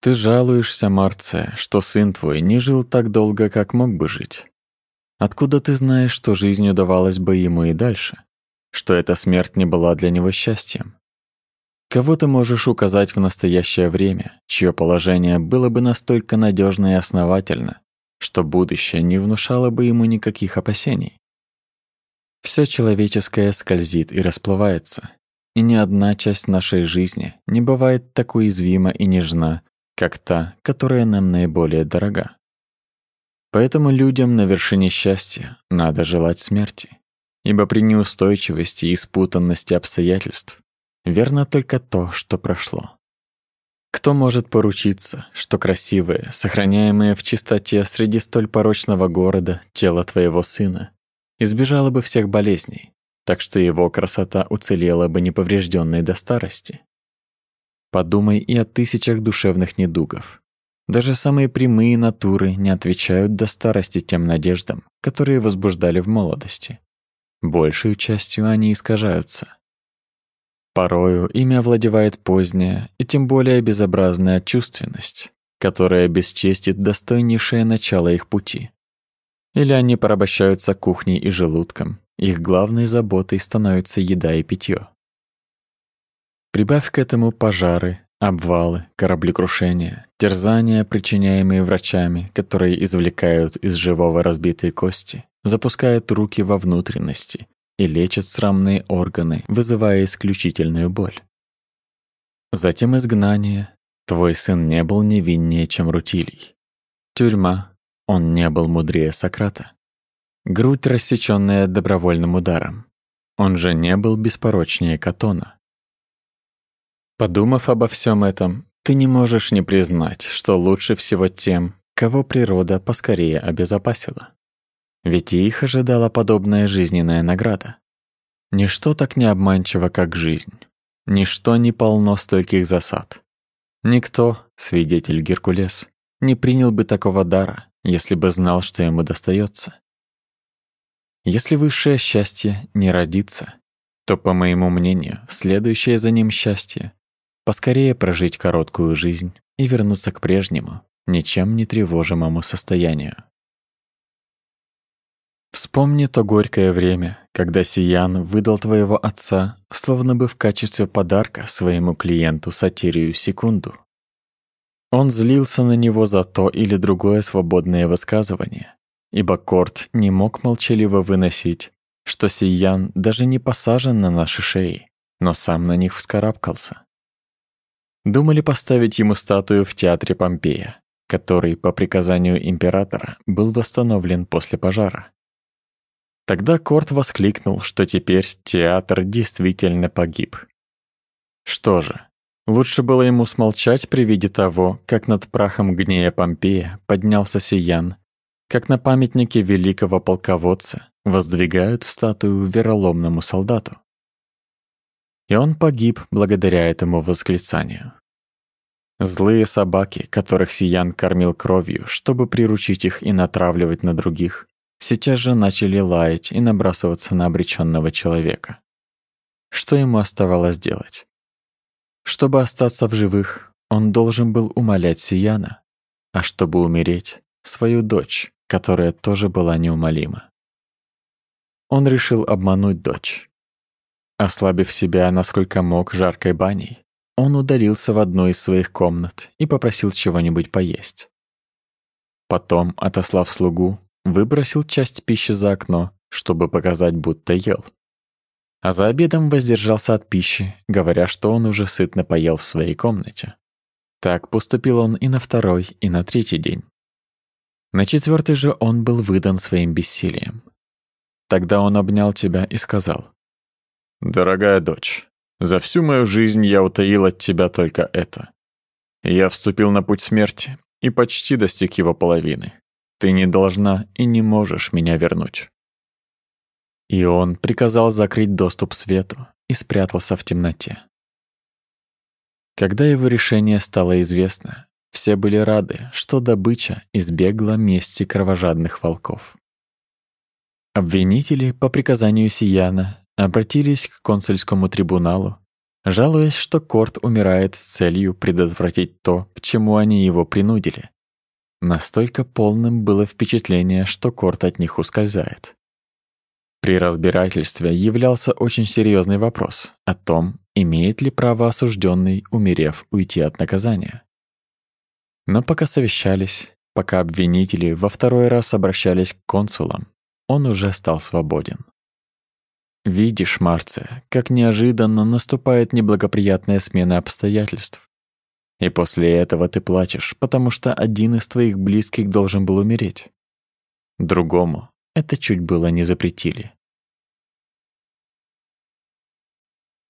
Ты жалуешься, Марция, что сын твой не жил так долго, как мог бы жить. Откуда ты знаешь, что жизнь удавалась бы ему и дальше? Что эта смерть не была для него счастьем? Кого ты можешь указать в настоящее время, чье положение было бы настолько надежно и основательно, что будущее не внушало бы ему никаких опасений? Все человеческое скользит и расплывается, и ни одна часть нашей жизни не бывает так уязвима и нежна, как та, которая нам наиболее дорога. Поэтому людям на вершине счастья надо желать смерти, ибо при неустойчивости и спутанности обстоятельств верно только то, что прошло. Кто может поручиться, что красивое, сохраняемое в чистоте среди столь порочного города тело твоего сына избежало бы всех болезней, так что его красота уцелела бы неповрежденной до старости? Подумай и о тысячах душевных недугов. Даже самые прямые натуры не отвечают до старости тем надеждам, которые возбуждали в молодости. Большую частью они искажаются. Порою ими овладевает поздняя и тем более безобразная чувственность, которая бесчестит достойнейшее начало их пути. Или они порабощаются кухней и желудком, их главной заботой становится еда и питье. Прибавь к этому пожары, обвалы, кораблекрушения, терзания, причиняемые врачами, которые извлекают из живого разбитые кости, запускают руки во внутренности и лечат срамные органы, вызывая исключительную боль. Затем изгнание. Твой сын не был невиннее, чем Рутилий. Тюрьма. Он не был мудрее Сократа. Грудь, рассеченная добровольным ударом. Он же не был беспорочнее Катона. Подумав обо всем этом, ты не можешь не признать, что лучше всего тем, кого природа поскорее обезопасила. Ведь их ожидала подобная жизненная награда. Ничто так не обманчиво, как жизнь. Ничто не полно стольких засад. Никто, свидетель Геркулес, не принял бы такого дара, если бы знал, что ему достается. Если высшее счастье не родится, то, по моему мнению, следующее за ним счастье Поскорее прожить короткую жизнь и вернуться к прежнему, ничем не тревожимому состоянию. Вспомни то горькое время, когда Сиян выдал твоего отца, словно бы в качестве подарка своему клиенту сатирию секунду. Он злился на него за то или другое свободное высказывание, ибо Корт не мог молчаливо выносить, что Сиян даже не посажен на наши шеи, но сам на них вскарабкался. Думали поставить ему статую в театре Помпея, который по приказанию императора был восстановлен после пожара. Тогда Корт воскликнул, что теперь театр действительно погиб. Что же, лучше было ему смолчать при виде того, как над прахом гнея Помпея поднялся Сиян, как на памятнике великого полководца воздвигают статую вероломному солдату. И он погиб благодаря этому восклицанию. Злые собаки, которых Сиян кормил кровью, чтобы приручить их и натравливать на других, сейчас же начали лаять и набрасываться на обреченного человека. Что ему оставалось делать? Чтобы остаться в живых, он должен был умолять Сияна, а чтобы умереть, свою дочь, которая тоже была неумолима. Он решил обмануть дочь. Ослабив себя, насколько мог, жаркой баней, он удалился в одну из своих комнат и попросил чего-нибудь поесть. Потом, отослав слугу, выбросил часть пищи за окно, чтобы показать, будто ел. А за обедом воздержался от пищи, говоря, что он уже сытно поел в своей комнате. Так поступил он и на второй, и на третий день. На четвертый же он был выдан своим бессилием. Тогда он обнял тебя и сказал, «Дорогая дочь, за всю мою жизнь я утаил от тебя только это. Я вступил на путь смерти и почти достиг его половины. Ты не должна и не можешь меня вернуть». И он приказал закрыть доступ свету и спрятался в темноте. Когда его решение стало известно, все были рады, что добыча избегла мести кровожадных волков. Обвинители по приказанию Сияна обратились к консульскому трибуналу, жалуясь, что Корт умирает с целью предотвратить то, к чему они его принудили. Настолько полным было впечатление, что Корт от них ускользает. При разбирательстве являлся очень серьезный вопрос о том, имеет ли право осужденный, умерев, уйти от наказания. Но пока совещались, пока обвинители во второй раз обращались к консулам, он уже стал свободен. Видишь, Марция, как неожиданно наступает неблагоприятная смена обстоятельств. И после этого ты плачешь, потому что один из твоих близких должен был умереть. Другому это чуть было не запретили.